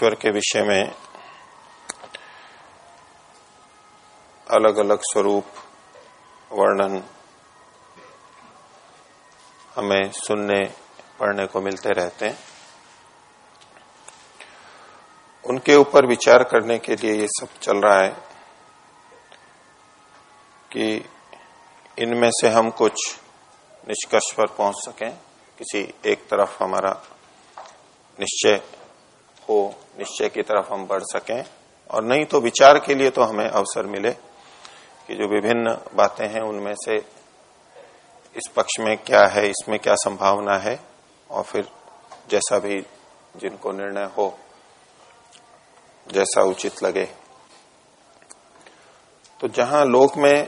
ईश्वर के विषय में अलग अलग स्वरूप, वर्णन हमें सुनने, पढ़ने को मिलते रहते हैं। उनके ऊपर विचार करने के लिए ये सब चल रहा है कि इनमें से हम कुछ निष्कर्ष पर पहुँच सकें। किसी एक तरफ़ हमारा निश्चय हो निश्चय की तरफ़ हम बढ़ सकें और नहीं तो विचार के लिए तो हमें अवसर मिले कि जो विभिन्न बातें हैं उनमें से इस पक्ष में क्या है, इसमें क्या संभावना है और फिर जैसा भी जिनको निर्णय हो, जैसा उचित लगे। तो जहाँ लोक में,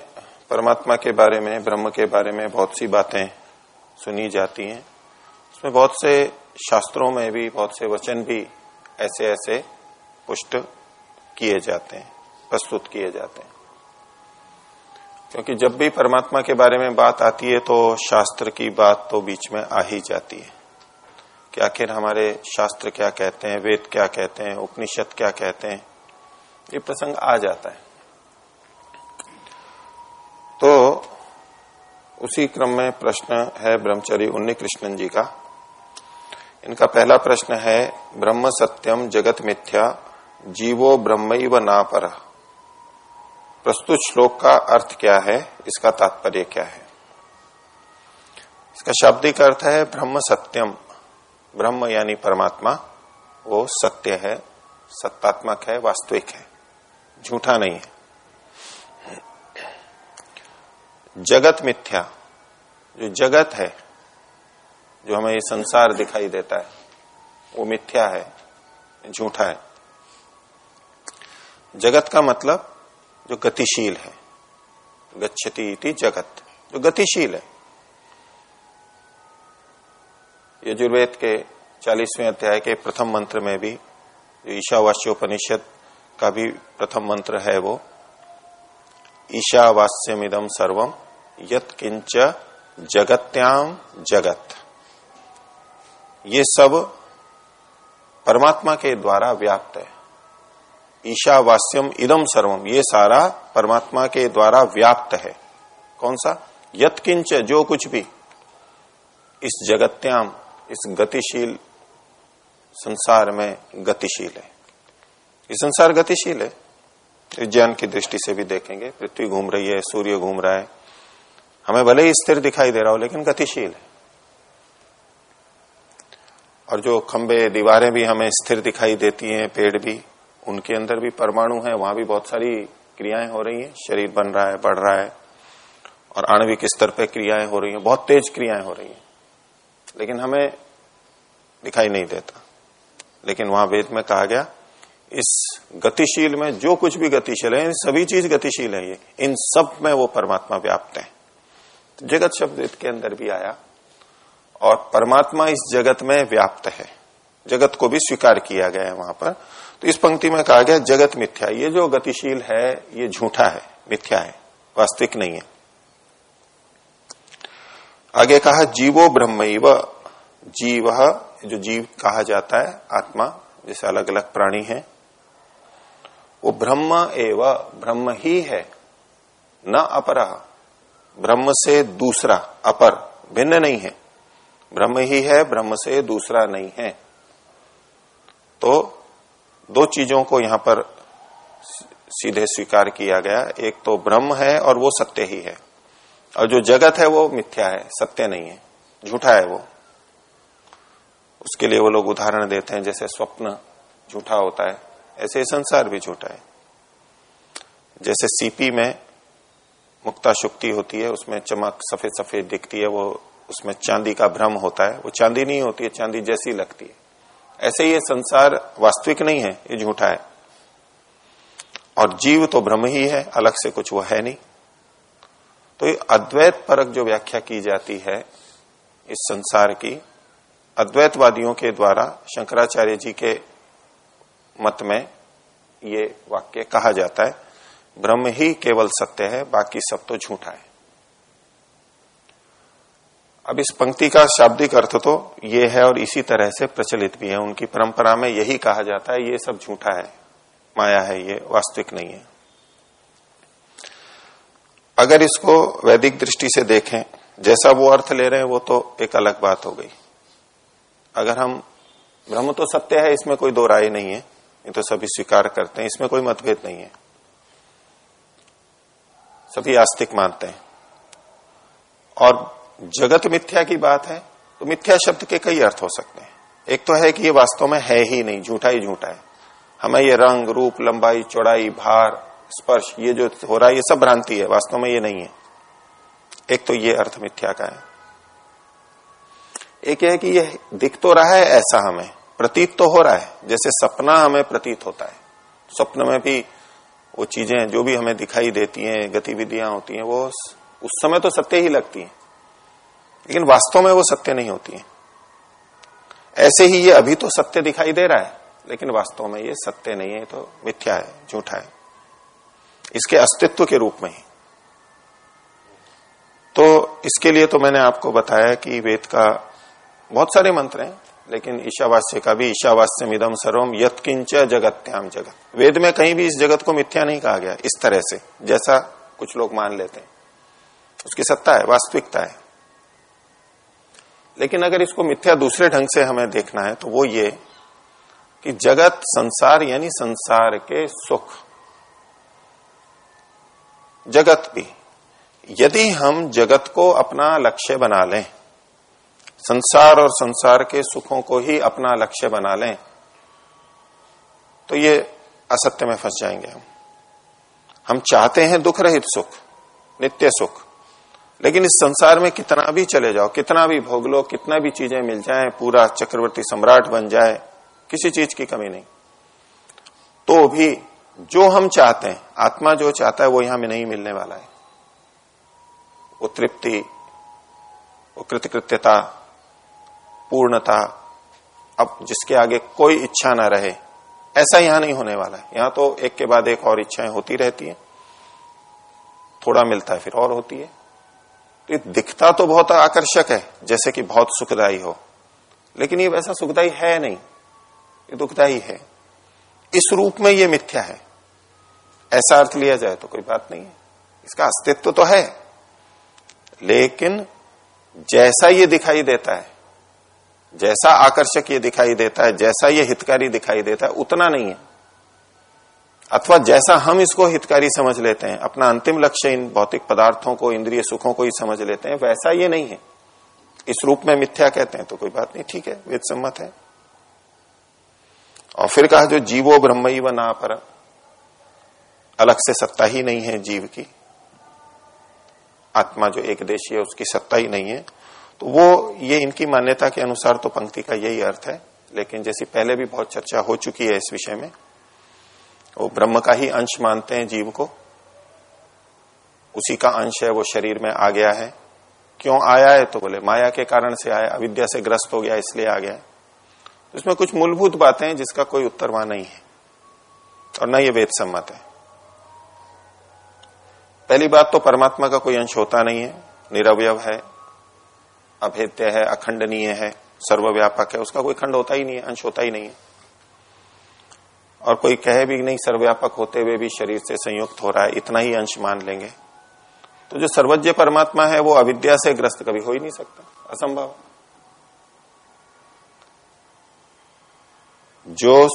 परमात्मा के बारे में, ब्रह्म के बारे में बहुत सी बातें सुनी जाती हैं, उसमें बहुत से शास्त्रों में भी, बहुत से वचन भी ऐसे ऐसे पुष्ट किए जाते हैं, प्रस्तुत किए जाते हैं। क्योंकि जब भी परमात्मा के बारे में बात आती है तो शास्त्र की बात तो बीच में आ ही जाती है। कि आखिर हमारे शास्त्र क्या कहते हैं, वेद क्या कहते हैं, उपनिषद क्या कहते हैं, ये प्रसंग आ जाता है। तो उसी क्रम में प्रश्न है ब्रह्मचरी उन्नी कृष्णन जी का। इनका पहला प्रश्न है, ब्रह्म सत्यम जगत मिथ्या, जीवो ब्रह्म ना पर प्रस्तुत श्लोक का अर्थ क्या है, इसका तात्पर्य क्या है? इसका शाब्दिक अर्थ है, ब्रह्म सत्यम। ब्रह्म यानी परमात्मा, वो सत्य है, सत्तात्मक है, वास्तविक है, झूठा नहीं है। जगत मिथ्या, जो जगत है जो हमें ये संसार दिखाई देता है, वो मिथ्या है, झूठा है। जगत का मतलब जो गतिशील है। गच्छती इति जगत। जो गतिशील है। यजुर्वेद के चालीसवें अध्याय के प्रथम मंत्र में भी ईशावास्योपनिषद का भी प्रथम मंत्र है वो ईशावास्यमिदम सर्वम यत किंच जगत्याम जगत। ये सब परमात्मा के द्वारा व्याप्त है। ईशावास्यम इदम सर्वम, ये सारा परमात्मा के द्वारा व्याप्त है। कौन सा? यत्किंच जो कुछ भी। इस जगत्याम, इस गतिशील संसार में गतिशील है। ये संसार गतिशील है। विज्ञान की दृष्टि से भी देखेंगे। पृथ्वी घूम रही है, सूर्य घूम रहा है। हमें भले ही स्थिर दिखाई दे रहा हो, लेकिन गतिशील है। और जो खंबे दीवारें भी हमें स्थिर दिखाई देती हैं, पेड़ भी, उनके अंदर भी परमाणु है, वहाँ भी बहुत सारी क्रियाएँ हो रही हैं। शरीर बन रहा है, बढ़ रहा है, और आणविक स्तर पर क्रियाएँ हो रही हैं। बहुत तेज क्रियाएँ हो रही हैं। लेकिन हमें दिखाई नहीं देता। लेकिन वहाँ वेद में कहा गया, इस गतिशील में जो कुछ भी गतिशील है सभी चीज़ गतिशील है ये। इन सब में वो परमात्मा व्याप्त है। तो जगत शब्द के अंदर भी आया। और परमात्मा इस जगत में व्याप्त है। जगत को भी स्वीकार किया गया है वहाँ पर। तो इस पंक्ति में कहा गया जगत मिथ्या। ये जो गतिशील है, ये झूठा है, मिथ्या है, वास्तविक नहीं है। आगे कहा, जीवो ब्रह्म जीव जो जीव कहा जाता है, आत्मा, जैसे अलग अलग प्राणी है। वो ब्रह्म एव, ब्रह्म ही है, न अपर। ब्रह्म से दूसरा, अपर, भिन्न नहीं है। ब्रह्म ही है, ब्रह्म से दूसरा नहीं है। तो दो चीज़ों को यहाँ पर सीधे स्वीकार किया गया। एक तो ब्रह्म है और वो सत्य ही है। और जो जगत है वो मिथ्या है, सत्य नहीं है, झूठा है वो। उसके लिए वो लोग उदाहरण देते हैं, जैसे स्वप्न झूठा होता है, ऐसे संसार भी झूठा है। जैसे सीपी में मुक्ता शुक्ति होती है, उसमें चमक सफ़ेद सफ़ेद दिखती है, वो उसमें चांदी का भ्रम होता है, वो चांदी नहीं होती है, चांदी जैसी लगती है। ऐसे ये संसार वास्तविक नहीं है, ये झूठा है। और जीव तो भ्रम ही है, अलग से कुछ वो है नहीं। तो ये अद्वैत परक जो व्याख्या की जाती है, इस संसार की, अद्वैतवादियों के द्वारा, शंकराचार्य जी के मत में ये वाक्य कहा जाता है ब्रह्म ही केवल सत्य है, बाकी सब तो झूठा है। अब इस पंक्ति का शाब्दिक अर्थ तो ये है और इसी तरह से प्रचलित भी है। उनकी परंपरा में यही कहा जाता है, ये सब झूठा है, माया है, ये वास्तविक नहीं है। अगर इसको वैदिक दृष्टि से देखें, जैसा वो अर्थ ले रहे हैं, वो तो एक अलग बात हो गई। अगर हम, ब्रह्म तो सत्य है, इसमें कोई दो राय नहीं है, ये तो सभी स्वीकार करते हैं, इसमें कोई मतभेद नहीं है। सभी आस्तिक मानते हैं। और जगत मिथ्या की बात है तो मिथ्या शब्द के कई अर्थ हो सकते हैं। एक तो है कि ये वास्तव में है ही नहीं, झूठा ही झूठा है। हमें ये रंग, रूप, लंबाई, चौड़ाई, भार, स्पर्श, ये जो हो रहा है, ये सब भ्रांति है, वास्तव में ये नहीं है। एक तो ये अर्थ मिथ्या का है। एक है कि ये दिख तो रहा है ऐसा हमें, प्रतीत तो हो रहा है, जैसे सपना हमें प्रतीत होता है। स्वप्न में भी वो चीज़ें जो भी हमें दिखाई देती हैं, गतिविधियाँ होती हैं, वो उस समय तो सत्य ही लगती हैं। लेकिन वास्तव में वो सत्य नहीं होती है। ऐसे ही ये अभी तो सत्य दिखाई दे रहा है, लेकिन वास्तव में ये सत्य नहीं है तो मिथ्या है, झूठा है। इसके अस्तित्व के रूप में ही। तो इसके लिए तो मैंने आपको बताया कि वेद का बहुत सारे मंत्र हैं, लेकिन ईशावास्य का भी ईशावास्य मिदम सर्वम यत्किंच जगत्याम जगत। वेद में कहीं भी इस जगत को मिथ्या नहीं कहा गया, इस तरह से, जैसा कुछ लोग मान लेते हैं। उसकी सत्ता है, वास्तविकता है। लेकिन अगर इसको मिथ्या दूसरे ढंग से हमें देखना है तो वो ये कि जगत संसार यानी संसार के सुख। जगत भी। यदि हम जगत को अपना लक्ष्य बना लें, संसार और संसार के सुखों को ही अपना लक्ष्य बना लें तो ये असत्य में फंस जाएँगे हम। हम चाहते हैं दुख रहित सुख, नित्य सुख। लेकिन इस संसार में कितना भी चले जाओ, कितना भी भोग लो, कितना भी चीज़ें मिल जाए, पूरा चक्रवर्ती सम्राट बन जाए, किसी चीज़ की कमी नहीं। तो भी जो हम चाहते हैं, आत्मा जो चाहता है, वो यहाँ में नहीं मिलने वाला है। वो तृप्ति, वो कृतकृत्यता, पूर्णता, अब जिसके आगे कोई इच्छा ना रहे, ऐसा यहाँ नहीं होने वाला है। यहाँ तो एक के बाद एक और इच्छाएँ होती रहती है। थोड़ा मिलता है, फिर और होती है। तो दिखता तो बहुत आकर्षक है, जैसे कि बहुत सुखदायी हो। लेकिन ये वैसा सुखदायी है नहीं, ये दुखदायी है। इस रूप में ये मिथ्या है। ऐसा अर्थ लिया जाए तो कोई बात नहीं है। इसका अस्तित्व तो है। लेकिन जैसा ये दिखाई देता है, जैसा आकर्षक ये दिखाई देता है, जैसा ये हितकारी दिखाई देता है, उतना नहीं है। अथवा जैसा हम इसको हितकारी समझ लेते हैं, अपना अंतिम लक्ष्य इन भौतिक पदार्थों को, इंद्रिय सुखों को ही समझ लेते हैं, वैसा ये नहीं है। इस रूप में मिथ्या कहते हैं तो कोई बात नहीं, ठीक है वेद सम्मत है। और फिर कहा, जो जीवो ब्रह्म व ना पर अलग से सत्ता ही नहीं है जीव की। आत्मा जो एक देशी है, उसकी सत्ता ही नहीं है। तो वो, ये इनकी मान्यता के अनुसार तो पंक्ति का यही अर्थ है। लेकिन जैसी पहले भी बहुत चर्चा हो चुकी है इस विषय में वो ब्रह्म का ही अंश मानते हैं जीव को। उसी का अंश है, वो शरीर में आ गया है। क्यों आया है तो बोले, माया के कारण से आया, अविद्या से ग्रस्त हो गया, इसलिए आ गया तो इसमें कुछ मूलभूत बातें हैं जिसका कोई उत्तर वहाँ नहीं है। और न ये वेद सम्मत है। पहली बात तो परमात्मा का कोई अंश होता नहीं है निरवय है, अभेद्य है, अखंडनीय है, सर्वव्यापक है, उसका कोई खंड होता ही नहीं है, अंश होता ही नहीं है। और कोई कहे भी नहीं, सर्वव्यापक होते हुए भी शरीर से संयुक्त हो रहा है, इतना ही अंश मान लेंगे। तो जो सर्वज्ञ परमात्मा है, वो अविद्या से ग्रस्त कभी हो ही नहीं सकता। असंभव। जो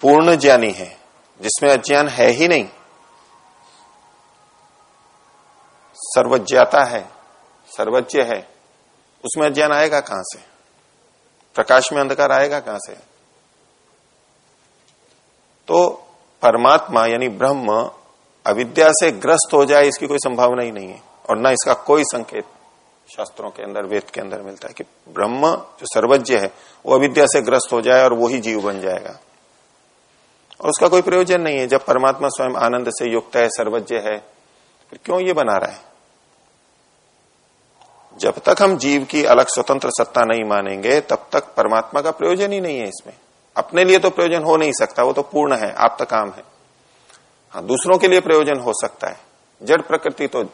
पूर्ण ज्ञानी है, जिसमें अज्ञान है ही नहीं, सर्वज्ञाता है, सर्वज्ञ है, उसमें अज्ञान आएगा कहाँ से? प्रकाश में अंधकार आएगा कहाँ से? तो परमात्मा यानी ब्रह्म अविद्या से ग्रस्त हो जाए, इसकी कोई संभावना ही नहीं है। और ना इसका कोई संकेत शास्त्रों के अंदर, वेद के अंदर मिलता है कि ब्रह्म जो सर्वज्ञ है, वो अविद्या से ग्रस्त हो जाए और वो ही जीव बन जाएगा। और उसका कोई प्रयोजन नहीं है। जब परमात्मा स्वयं आनंद से युक्त है, सर्वज्ञ है, फिर क्यों ये बना रहा है? जब तक हम जीव की अलग स्वतंत्र सत्ता नहीं मानेंगे, तब तक परमात्मा का प्रयोजन ही नहीं है इसमें। अपने लिए तो प्रयोजन हो नहीं सकता, वो तो पूर्ण है आप तक काम है। हाँ दूसरों के लिए प्रयोजन हो सकता है। जड़ प्रकृति तो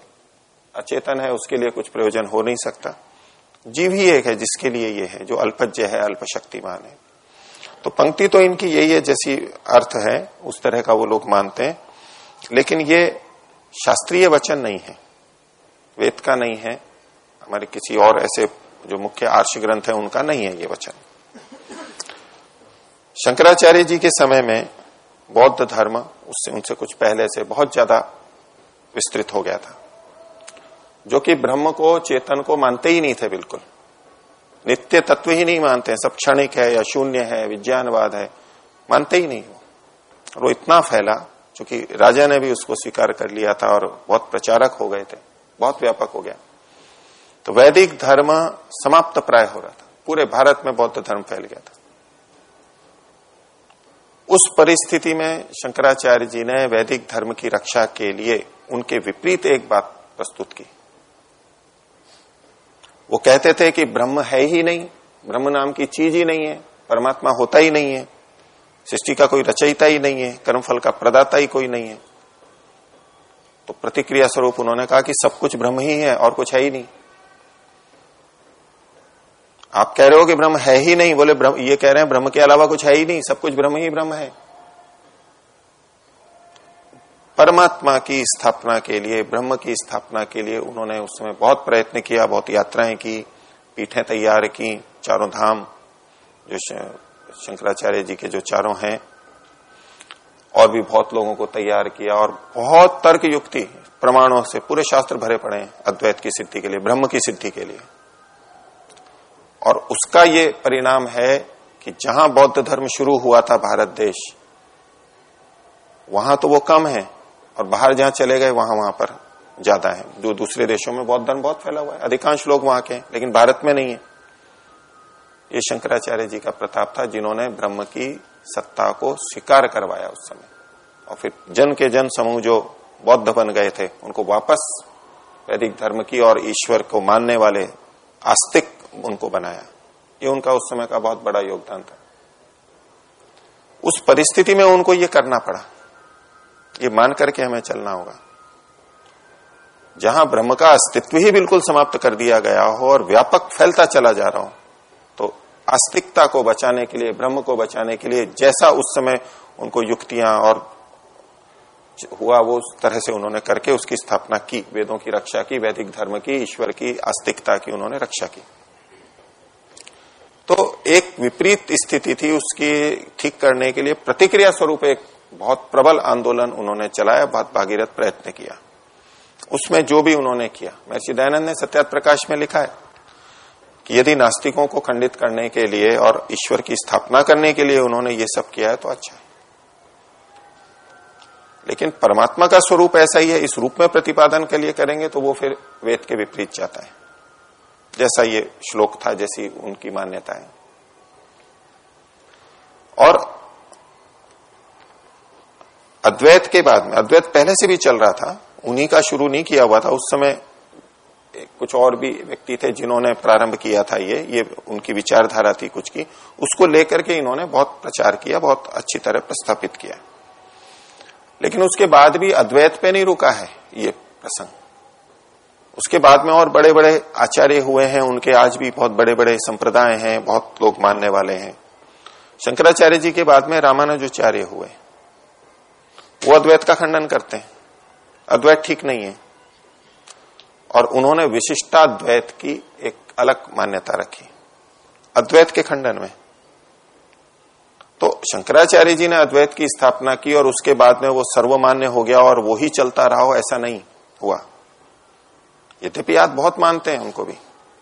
अचेतन है, उसके लिए कुछ प्रयोजन हो नहीं सकता। जीव ही एक है, जिसके लिए ये है, जो अल्पज्य है अल्प है। तो पंक्ति तो इनकी यही है, जैसी अर्थ है, उस तरह का वो लोग मानते हैं। लेकिन ये शास्त्रीय वचन नहीं है, वेद का नहीं है, हमारे किसी और ऐसे जो मुख्य आर्ष ग्रंथ है, उनका नहीं है ये वचन। शंकराचार्य जी के समय में बौद्ध धर्म उससे उनसे कुछ पहले से बहुत ज़्यादा विस्तृत हो गया था, जो कि ब्रह्म को, चेतन को मानते ही नहीं थे बिल्कुल। नित्य तत्व ही नहीं मानते हैं सब क्षणिक है या शून्य है, विज्ञानवाद है, मानते ही नहीं और वो इतना फैला क्योंकि राजा ने भी उसको स्वीकार कर लिया था और बहुत प्रचारक हो गए थे, बहुत व्यापक हो गया। तो वैदिक धर्म समाप्त प्राय हो रहा था, पूरे भारत में बौद्ध धर्म फैल गया था। उस परिस्थिति में शंकराचार्य जी ने वैदिक धर्म की रक्षा के लिए उनके विपरीत एक बात प्रस्तुत की। वो कहते थे कि ब्रह्म है ही नहीं, ब्रह्म नाम की चीज़ ही नहीं है, परमात्मा होता ही नहीं है, सृष्टि का कोई रचयिता ही नहीं है, कर्मफल का प्रदाता ही कोई नहीं है। तो प्रतिक्रिया स्वरूप उन्होंने कहा कि सब कुछ ब्रह्म ही है और कुछ है ही नहीं। आप कह रहे हो कि ब्रह्म है ही नहीं, बोले ब्रह्म, ये कह रहे हैं, ब्रह्म के अलावा कुछ है ही नहीं, सब कुछ ब्रह्म ही ब्रह्म है। परमात्मा की स्थापना के लिए, ब्रह्म की स्थापना के लिए उन्होंने उस समय बहुत प्रयत्न किया, बहुत यात्राएँ की, पीठें तैयार की, चारों धाम, जो शंकराचार्य जी के जो चारों हैं, और भी बहुत लोगों को तैयार किया, और बहुत तर्क युक्ति प्रमाणों से पूरे शास्त्र भरे पड़े अद्वैत की सिद्धि के लिए, ब्रह्म की सिद्धि के लिए। और उसका ये परिणाम है कि जहाँ बौद्ध धर्म शुरू हुआ था भारत देश, वहाँ तो वो कम है और बाहर जहाँ चले गए, वहाँ वहाँ पर ज़्यादा है। जो दूसरे देशों में बौद्ध धर्म बहुत फैला हुआ है। अधिकांश लोग वहाँ के हैं, लेकिन भारत में नहीं है। ये शंकराचार्य जी का प्रताप था, जिन्होंने ब्रह्म की सत्ता को स्वीकार करवाया उस समय। और फिर जन के जन समूह जो बौद्ध बन गए थे, उनको वापस वैदिक धर्म की और ईश्वर को मानने वाले आस्तिक उनको बनाया। ये उनका उस समय का बहुत बड़ा योगदान था। उस परिस्थिति में उनको ये करना पड़ा। ये मान करके हमें चलना होगा। जहाँ ब्रह्म का अस्तित्व ही बिल्कुल समाप्त कर दिया गया हो और व्यापक फैलता चला जा रहा हो तो आस्तिकता को बचाने के लिए, ब्रह्म को बचाने के लिए जैसा उस समय उनको युक्तियाँ और हुआ, वो उस तरह से उन्होंने करके उसकी स्थापना की। वेदों की रक्षा की, वैदिक धर्म की, ईश्वर की, आस्तिकता की उन्होंने रक्षा की। एक विपरीत स्थिति थी उसकी ठीक करने के लिए प्रतिक्रिया स्वरूप एक बहुत प्रबल आंदोलन उन्होंने चलाया, बहुत भागीरथ प्रयत्न किया। उसमें जो भी उन्होंने किया, महर्षि दयानंद ने सत्यात प्रकाश में लिखा है कि यदि नास्तिकों को खंडित करने के लिए और ईश्वर की स्थापना करने के लिए उन्होंने ये सब किया है तो अच्छा है। लेकिन परमात्मा का स्वरूप ऐसा ही है, इस रूप में प्रतिपादन के लिए करेंगे तो वो फिर वेद के विपरीत जाता है। जैसा ये श्लोक था, जैसी उनकी मान्यता है और अद्वैत के बाद में, अद्वैत पहले से भी चल रहा था, उन्हीं का शुरू नहीं किया हुआ था, उस समय कुछ और भी व्यक्ति थे जिन्होंने प्रारंभ किया था ये ये उनकी विचारधारा थी कुछ की, उसको लेकर के इन्होंने बहुत प्रचार किया, बहुत अच्छी तरह प्रस्थापित किया। लेकिन उसके बाद भी अद्वैत पे नहीं रुका है ये प्रसंग। उसके बाद में और बड़े बड़े आचार्य हुए हैं, उनके आज भी बहुत बड़े बड़े संप्रदाय हैं, बहुत लोग मानने वाले हैं। शंकराचार्य जी के बाद में रामानुजाचार्य हुए। वो अद्वैत का खंडन करते हैं। अद्वैत ठीक नहीं है। और उन्होंने विशिष्टाद्वैत की एक अलग मान्यता रखी। अद्वैत के खंडन में। तो शंकराचार्य जी ने अद्वैत की स्थापना की और उसके बाद में वो सर्वमान्य हो गया और वो ही चलता रहा हो ऐसा नहीं हुआ। यद्यपि आप बहुत मानते हैं उनको भी।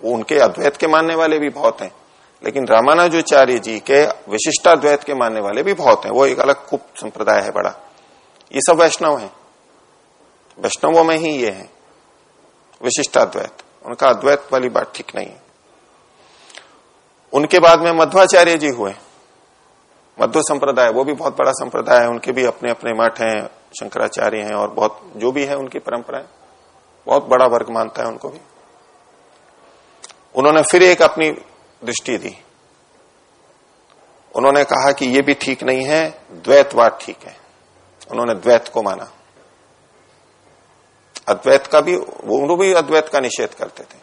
वो उनके अद्वैत के मानने वाले भी बहुत हैं। लेकिन रामानुजाचार्य जी के विशिष्टाद्वैत के मानने वाले भी बहुत हैं। वो एक अलग खूब संप्रदाय है, बड़ा। ये सब वैष्णव हैं। वैष्णवों में ही ये है। विशिष्टाद्वैत। उनका अद्वैत वाली बात ठीक नहीं है। उनके बाद में मध्वाचार्य जी हुए। मध्व संप्रदाय, वो भी बहुत बड़ा संप्रदाय है। उनके भी अपने अपने मठ हैं, शंकराचार्य हैं और बहुत, जो भी है उनकी परंपराएँ। बहुत बड़ा वर्ग मानता है उनको भी। उन्होंने फिर एक अपनी दृष्टि दी। उन्होंने कहा कि यह भी ठीक नहीं है, द्वैतवाद ठीक है। उन्होंने द्वैत को माना। अद्वैत का भी, वो भी अद्वैत का निषेध करते थे।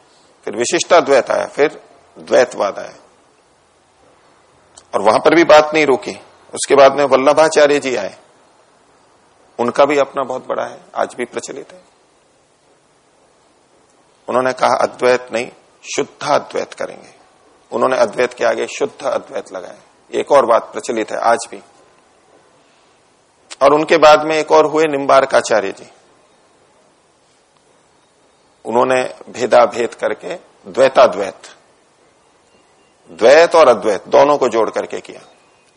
फिर विशिष्ट अद्वैत आया, फिर द्वैतवाद आया। और वहाँ पर भी बात नहीं रुकी। उसके बाद में वल्लभाचार्य जी आए। उनका भी अपना बहुत बड़ा है, आज भी प्रचलित है। उन्होंने कहा, अद्वैत नहीं शुद्धा अद्वैत करेंगे। उन्होंने अद्वैत के आगे शुद्ध अद्वैत लगाए। एक और बात प्रचलित है, आज भी। और उनके बाद में एक और हुए निम्बारकाचार्य जी। उन्होंने भेदा भेद करके द्वैताद्वैत, द्वैत और अद्वैत दोनों को जोड़ करके किया।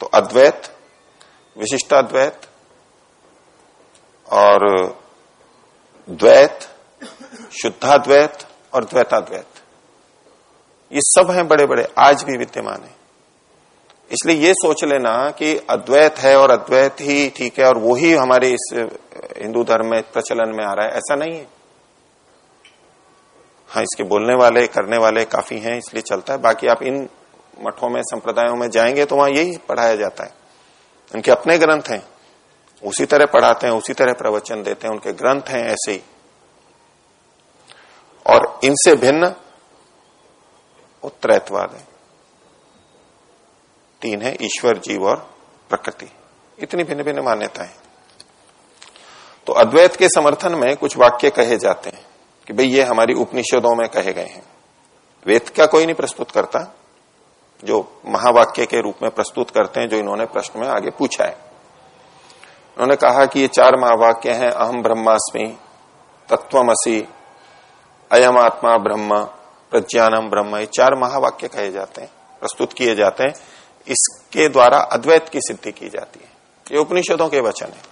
तो अद्वैत, विशिष्टाद्वैत और द्वैत, शुद्धाद्वैत और द्वैताद्वैत। ये सब हैं बड़े बड़े आज भी विद्यमान है। इसलिए ये सोच लेना कि अद्वैत है और अद्वैत ही ठीक है और वो ही हमारे इस हिंदू धर्म में प्रचलन में आ रहा है, ऐसा नहीं है। हाँ इसके बोलने वाले, करने वाले काफ़ी हैं, इसलिए चलता है। बाकी आप इन मठों में, संप्रदायों में जाएँगे तो वहाँ यही पढ़ाया जाता है। उनके अपने ग्रंथ हैं, उसी तरह पढ़ाते हैं, उसी तरह प्रवचन देते हैं, उनके ग्रंथ हैं ऐसे ही। और इनसे भिन्न उत्तरैतवाद है। तीन है ईश्वर, जीव और प्रकृति। इतनी भिन्न भिन्न मान्यताएँ। तो अद्वैत के समर्थन में कुछ वाक्य कहे जाते हैं कि भाई ये हमारी उपनिषदों में कहे गए हैं। वेद का कोई नहीं प्रस्तुत करता, जो महावाक्य के रूप में प्रस्तुत करते हैं, जो इन्होंने प्रश्न में आगे पूछा है। उन्होंने कहा कि ये चार महावाक्य हैं अहम ब्रह्मास्मि तत्वमसी अयम आत्मा ब्रह्म प्रज्ञानम ब्रह्म ये चार महावाक्य कहे जाते हैं, प्रस्तुत किए जाते हैं। इसके द्वारा अद्वैत की सिद्धि की जाती है। ये उपनिषदों के वचन है।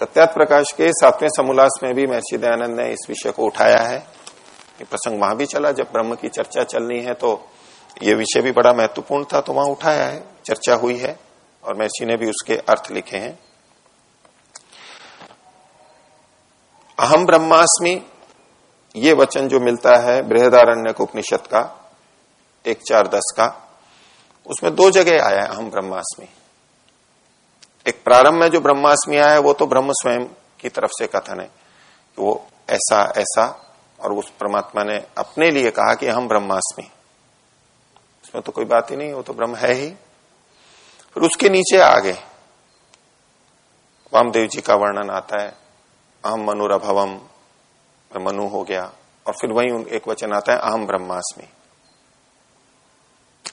सत्यात प्रकाश के सातवें समोल्लास में भी महर्षि दयानंद ने इस विषय को उठाया है। ये प्रसंग वहाँ भी चला। जब ब्रह्म की चर्चा चलनी है तो ये विषय भी बड़ा महत्वपूर्ण था तो वहाँ उठाया है। चर्चा हुई है और महर्षि ने भी उसके अर्थ लिखे हैं। अहम ब्रह्मास्मि ये वचन जो मिलता है बृहदारण्य उपनिषद का, एक चार दस का, उसमें दो जगह आया है हम ब्रह्मास्मि। एक प्रारंभ में जो ब्रह्मास्मि आया है, वो तो ब्रह्म स्वयं की तरफ़ से कथन है कि वो ऐसा ऐसा, और उस परमात्मा ने अपने लिए कहा कि हम ब्रह्मास्मि। उसमें तो कोई बात ही नहीं, वो तो ब्रह्म है ही। फिर उसके नीचे आगे, वामदेव जी का वर्णन आता है, अहम मनुरभवम मैं मनु हो गया, और फिर वही एक वचन आता है, अहम ब्रह्मास्मि।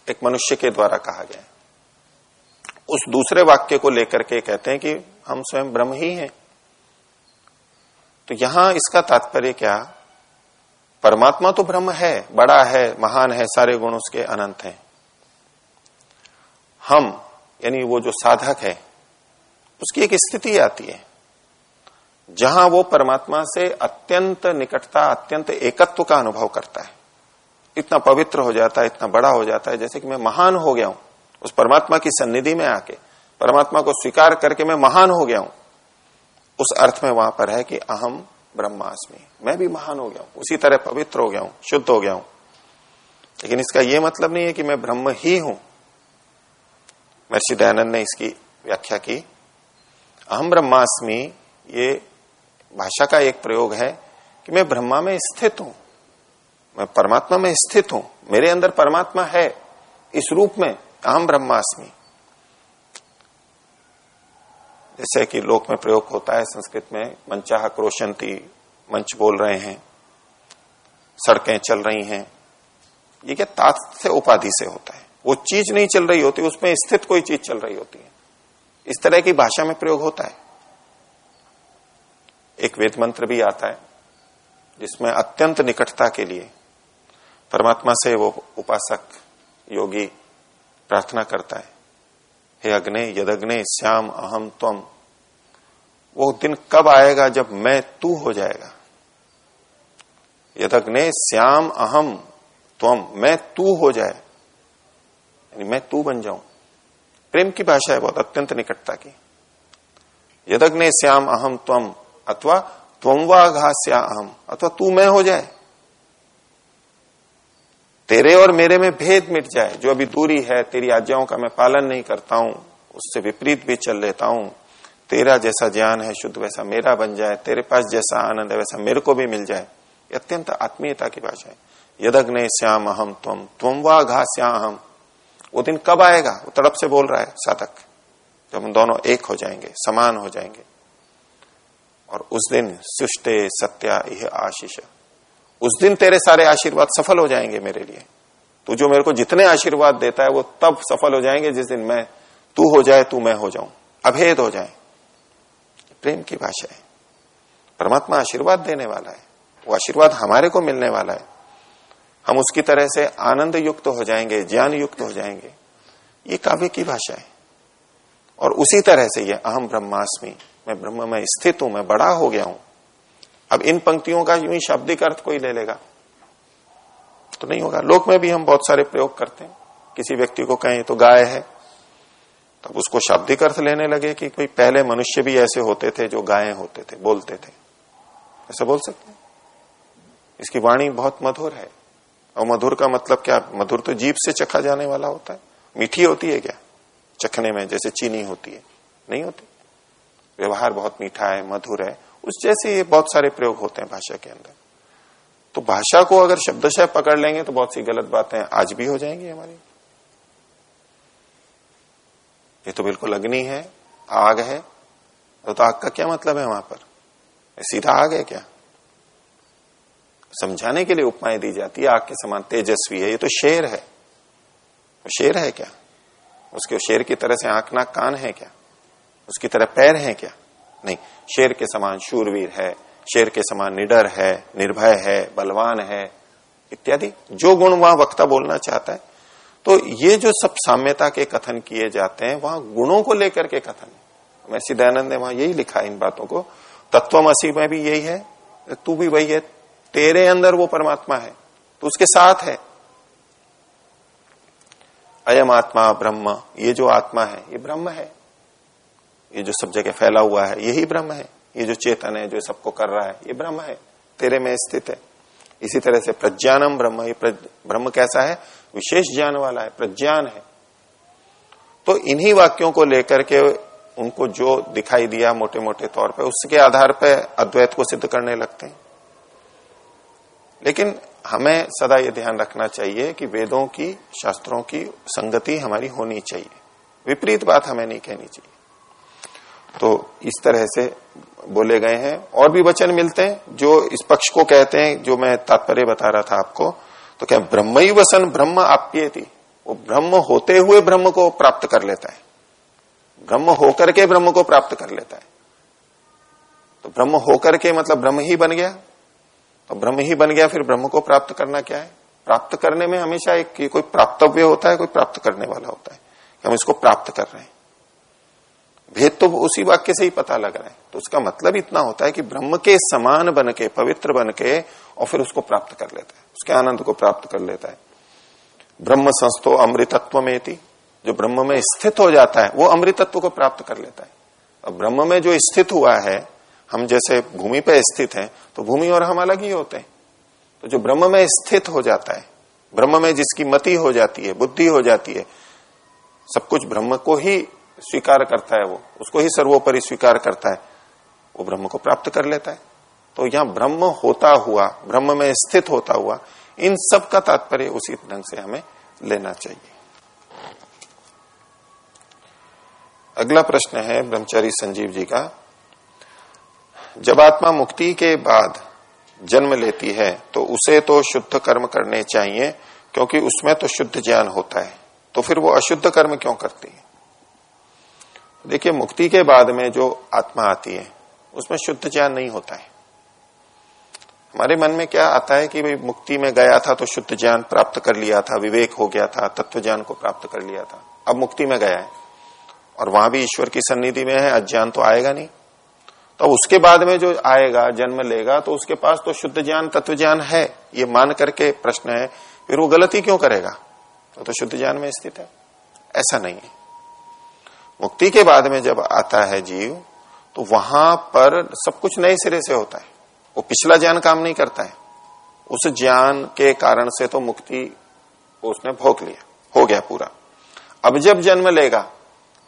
एक मनुष्य के द्वारा कहा गया उस दूसरे वाक्य को लेकर के कहते हैं कि हम स्वयं ब्रह्म ही हैं। तो यहाँ इसका तात्पर्य क्या? परमात्मा तो ब्रह्म है, बड़ा है, महान है, सारे गुण उसके अनंत हैं। हम, यानी वो जो साधक है, उसकी एक स्थिति आती है। जहाँ वो परमात्मा से अत्यंत निकटता, अत्यंत एकत्व का अनुभव करता है। इतना पवित्र हो जाता है, इतना बड़ा हो जाता है, जैसे कि मैं महान हो गया हूँ, उस परमात्मा की सन्निधि में आके, परमात्मा को स्वीकार करके मैं महान हो गया हूँ। उस अर्थ में वहाँ पर है कि अहम ब्रह्मास्मि, मैं भी महान हो गया हूँ, उसी तरह पवित्र हो गया हूँ, शुद्ध हो गया हूँ। लेकिन इसका यह मतलब नहीं है कि मैं ब्रह्म ही हूँ। महर्षि दयानंद ने इसकी व्याख्या की। अहम ब्रह्मास्मि, ये भाषा का एक प्रयोग है कि मैं ब्रह्मा में स्थित हूँ, मैं परमात्मा में स्थित हूँ, मेरे अंदर परमात्मा है, इस रूप में अहम ब्रह्मास्मि। जैसे कि लोक में प्रयोग होता है, संस्कृत में मंचाह क्रोशंती, मंच बोल रहे हैं, सड़कें चल रही हैं, ये क्या तात से उपाधि से होता है? वो चीज़ नहीं चल रही होती, उसमें स्थित कोई चीज़ चल रही होती है। इस तरह की भाषा में प्रयोग होता है। एक वेद मंत्र भी आता है, जिसमें अत्यंत निकटता के लिए परमात्मा से वो उपासक योगी प्रार्थना करता है, हे अग्नि, यदग्नि, श्याम अहम त्वम वो दिन कब आएगा जब मैं तू हो जाएगा? यदग्ने, श्याम अहम त्वम मैं तू हो जाए, यानी मैं तू बन जाऊँ। प्रेम की भाषा है बहुत अत्यंत निकटता की। यदग्ने, श्याम अहम त्वम अथवा त्वम वा घास्या अहम, अथवा तू मैं हो जाए। तेरे और मेरे में भेद मिट जाए, जो अभी दूरी है, तेरी आज्ञाओं का मैं पालन नहीं करता हूँ, उससे विपरीत भी चल लेता हूँ। तेरा जैसा ज्ञान है, शुद्ध वैसा मेरा बन जाए, तेरे पास जैसा आनंद है, वैसा मेरे को भी मिल जाए। अत्यंत आत्मीयता की भाषा है। यदग्ने श्याम अहम तुम तुम वा घा श्याम वो दिन कब आएगा? वो तड़प से बोल रहा है साधक जब हम दोनों एक हो जाएँगे, समान हो जाएँगे। और उस दिन सुष्टे सत्या यह आशीष। उस दिन तेरे सारे आशीर्वाद सफल हो जाएँगे मेरे लिए। तू जो मेरे को जितने आशीर्वाद देता है, वो तब सफल हो जाएँगे जिस दिन मैं, तू हो जाए, तू मैं हो जाऊँ। अभेद हो जाए। प्रेम की भाषा है। परमात्मा आशीर्वाद देने वाला है। वो आशीर्वाद हमारे को मिलने वाला है। हम उसकी तरह से आनंद युक्त हो जाएँगे, ज्ञान युक्त हो जाएँगे। ये काव्य की भाषा है। और उसी तरह से यह अहम ब्रह्मास्मि मैं ब्रह्म में स्थित हूँ, मैं बड़ा हो गया हूँ। अब इन पंक्तियों का यूँ ही शाब्दिक अर्थ कोई ले लेगा? तो नहीं होगा। लोक में भी हम बहुत सारे प्रयोग करते हैं। किसी व्यक्ति को कहें तो गाय है, तब उसको शाब्दिक अर्थ लेने लगे कि कोई पहले मनुष्य भी ऐसे होते थे जो गायें होते थे, बोलते थे। ऐसा बोल सकते हैं? इसकी वाणी बहुत मधुर है। और मधुर का मतलब क्या? मधुर तो जीप से चखा जाने वाला होता है। मीठी होती है क्या? चखने में, जैसे चीनी होती है। नहीं होती। व्यवहार बहुत मीठा है, मधुर है, उस जैसे ये बहुत सारे प्रयोग होते हैं भाषा के अंदर। तो भाषा को अगर शब्दशः पकड़ लेंगे तो बहुत सी गलत बातें आज भी हो जाएँगी हमारी। ये तो बिल्कुल अग्नि है, आग है तो तो आग का क्या मतलब है वहाँ पर? सीधा आग है क्या? समझाने के लिए उपमाएँ दी जाती है, आग के समान तेजस्वी है, ये तो शेर है। तो शेर है क्या? उसके शेर की तरह से आँख नाक कान है क्या? उसकी तरह पैर है क्या? नहीं। शेर के समान शूरवीर है, शेर के समान निडर है, निर्भय है, बलवान है, इत्यादि। जो गुण वहाँ वक्ता बोलना चाहता है। तो ये जो सब साम्यता के कथन किए जाते हैं, वहाँ गुणों को लेकर के कथन मैं दयानंद ने वहाँ यही लिखा इन बातों को। तत्वमसी में भी यही है, तू भी वही है, तेरे अंदर वो परमात्मा है तो उसके साथ है। अयम आत्मा ब्रह्म, ये जो आत्मा है, ये ब्रह्म है। ये जो सब जगह फैला हुआ है, यही ब्रह्म है। ये जो चेतन है, जो सबको कर रहा है, ये ब्रह्म है। तेरे में स्थित है। इसी तरह से प्रज्ञानम ब्रह्म। ये ब्रह्म कैसा है? विशेष ज्ञान वाला है, प्रज्ञान है। तो इन्हीं वाक्यों को लेकर के उनको जो दिखाई दिया मोटे मोटे तौर पे, उसके आधार पर अद्वैत को सिद्ध करने लगते हैं। लेकिन हमें सदा ये ध्यान रखना चाहिए कि वेदों की, शास्त्रों की संगति हमारी होनी चाहिए। विपरीत बात हमें नहीं कहनी चाहिए। तो इस तरह से बोले गए हैं। और भी वचन मिलते हैं, जो इस पक्ष को कहते हैं, जो मैं तात्पर्य बता रहा था आपको। तो क्या ब्रह्म ही वसन ब्रह्म आप्य थी वो ब्रह्म होते हुए ब्रह्म को प्राप्त कर लेता है। ब्रह्म होकर के ब्रह्म को प्राप्त कर लेता है। तो ब्रह्म होकर के मतलब ब्रह्म ही बन गया। तो ब्रह्म ही बन गया, फिर ब्रह्म को प्राप्त करना क्या है? प्राप्त करने में हमेशा एक कोई प्राप्तव्य होता है, कोई प्राप्त करने वाला होता है। हम इसको प्राप्त कर रहे हैं। भेद तो उसी वाक्य से ही पता लग रहा है। तो उसका मतलब इतना होता है कि ब्रह्म के समान बन के पवित्र बन के और फिर उसको प्राप्त कर लेता है। उसके आनंद को प्राप्त कर लेता है। ब्रह्म संस्थो अमृतत्व में जो ब्रह्म में स्थित हो जाता है, वो अमृतत्व को प्राप्त कर लेता है। और ब्रह्म में जो स्थित हुआ है, हम जैसे भूमि पर स्थित हैं तो भूमि और हम अलग ही होते हैं। तो जो ब्रह्म में स्थित हो जाता है, ब्रह्म में जिसकी मति हो जाती है, बुद्धि हो जाती है, सब कुछ ब्रह्म को ही स्वीकार करता है वो, उसको ही सर्वोपरि स्वीकार करता है। वो ब्रह्म को प्राप्त कर लेता है। तो यहाँ ब्रह्म होता हुआ, ब्रह्म में स्थित होता हुआ, इन सब का तात्पर्य उसी ढंग से हमें लेना चाहिए। अगला प्रश्न है ब्रह्मचारी संजीव जी का। जब आत्मा मुक्ति के बाद जन्म लेती है तो उसे तो शुद्ध कर्म करने चाहिए, क्योंकि उसमें तो शुद्ध ज्ञान होता है। तो फिर वो अशुद्ध कर्म क्यों करती है? देखिए मुक्ति के बाद में जो आत्मा आती है उसमें शुद्ध ज्ञान नहीं होता है। हमारे मन में क्या आता है कि भाई मुक्ति में गया था तो शुद्ध ज्ञान प्राप्त कर लिया था विवेक हो गया था तत्व ज्ञान को प्राप्त कर लिया था। अब मुक्ति में गया है। और वहाँ भी ईश्वर की सन्निधि में है अज्ञान तो आएगा नहीं। तो उसके बाद में जो आएगा जन्म लेगा तो उसके पास तो शुद्ध ज्ञान तत्व ज्ञान है। ये मान करके प्रश्न है फिर वो गलती क्यों करेगा? तो, तो शुद्ध ज्ञान में स्थित है। ऐसा नहीं है। मुक्ति के बाद में जब आता है जीव तो वहाँ पर सब कुछ नए सिरे से होता है। वो पिछला ज्ञान काम नहीं करता है। उस ज्ञान के कारण से तो मुक्ति उसने भोग लिया। हो गया पूरा। अब जब जन्म लेगा,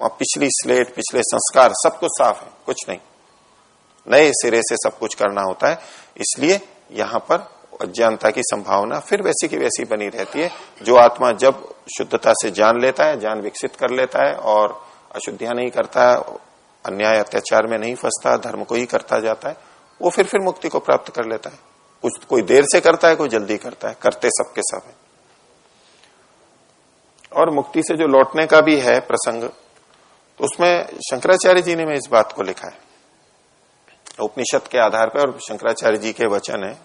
वहाँ पिछली स्लेट, पिछले संस्कार सब कुछ साफ़ है, कुछ नहीं। नए सिरे से सब कुछ करना होता है। इसलिए यहाँ पर अज्ञानता की संभावना फिर वैसी की वैसी बनी रहती है। जो आत्मा जब शुद्धता से जान लेता है जान विकसित कर लेता है और अशुद्धियाँ नहीं करता, अन्याय, अत्याचार में नहीं फंसता, धर्म को ही करता जाता है, वो फिर फिर मुक्ति को प्राप्त कर लेता है। कुछ कोई देर से करता है, कोई जल्दी करता है, करते सबके सब है। और मुक्ति से जो लौटने का भी है प्रसंग तो उसमें शंकराचार्य जी ने मैं इस बात को लिखा है। उपनिषद के आधार पर और शंकराचार्य जी के वचन है,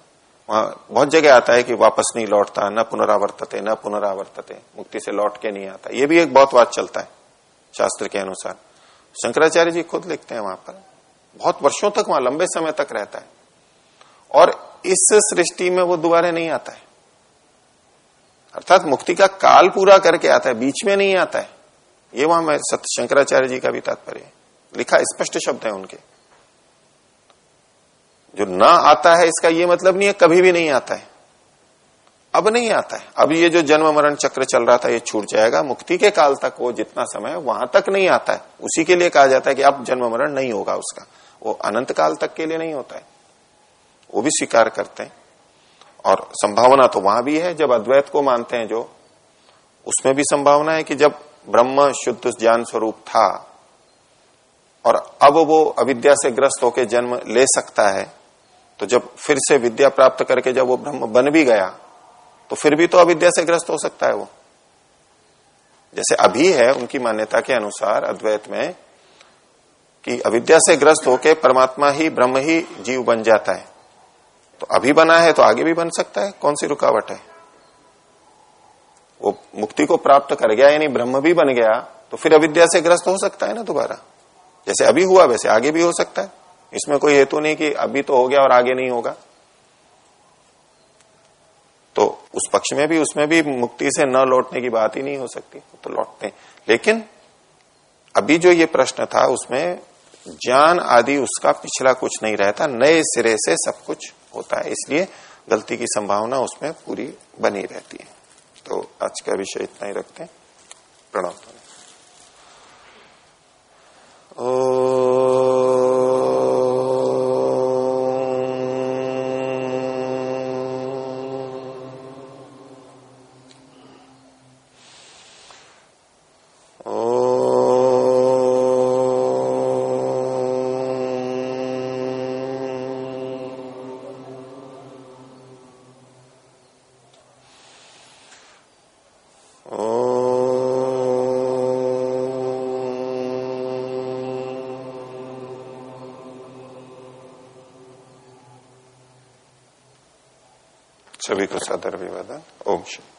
वहाँ बहुत जगह आता है कि वापस नहीं लौटता, न पुनरावर्तते न पुनरावर्तते, मुक्ति से लौट के नहीं आता। ये भी एक बहुत बात चलता है। शास्त्र के अनुसार। शंकराचार्य जी खुद लिखते हैं वहाँ पर। बहुत वर्षों तक वहाँ, लंबे समय तक रहता है। और इस सृष्टि में वो दोबारा नहीं आता है। अर्थात मुक्ति का काल पूरा करके आता है, बीच में नहीं आता है। ये वहाँ मैं सत्य शंकराचार्य जी का भी तात्पर्य लिखा स्पष्ट शब्द है उनके। जो ना आता है, इसका ये मतलब नहीं है कभी भी नहीं आता है। अब नहीं आता है। अब ये जो जन्म मरण चक्र चल रहा था, ये छूट जाएगा। मुक्ति के काल तक वो जितना समय है, वहाँ तक नहीं आता है। उसी के लिए कहा जाता है कि अब जन्म मरण नहीं होगा उसका। वो अनंत काल तक के लिए नहीं होता है। वो भी स्वीकार करते हैं। और संभावना तो वहाँ भी है, जब अद्वैत को मानते हैं जो, उसमें भी संभावना है कि जब ब्रह्म शुद्ध ज्ञान स्वरूप था, और अब वो अविद्या से ग्रस्त होकर जन्म ले सकता है तो जब फिर से विद्या प्राप्त करके जब वो ब्रह्म बन भी गया तो फिर भी तो अविद्या से ग्रस्त हो सकता है वो। जैसे अभी है उनकी मान्यता के अनुसार अद्वैत में कि अविद्या से ग्रस्त होके परमात्मा ही, ब्रह्म ही जीव बन जाता है। तो अभी बना है तो आगे भी बन सकता है? कौन सी रुकावट है? वो मुक्ति को प्राप्त कर गया, यानी ब्रह्म भी बन गया तो फिर अविद्या से ग्रस्त हो सकता है ना दोबारा? जैसे अभी हुआ, वैसे आगे भी हो सकता है। इसमें कोई हेतु नहीं कि अभी तो हो गया और आगे नहीं होगा तो उस पक्ष में भी, उसमें भी मुक्ति से न लौटने की बात ही नहीं हो सकती तो लौटते लेकिन अभी जो ये प्रश्न था, उसमें ज्ञान आदि, उसका पिछला कुछ नहीं रहता, नए सिरे से सब कुछ होता है, इसलिए गलती की संभावना उसमें पूरी बनी रहती है। तो आज का विषय इतना ही रखते हैं। प्रणव। ओ सभी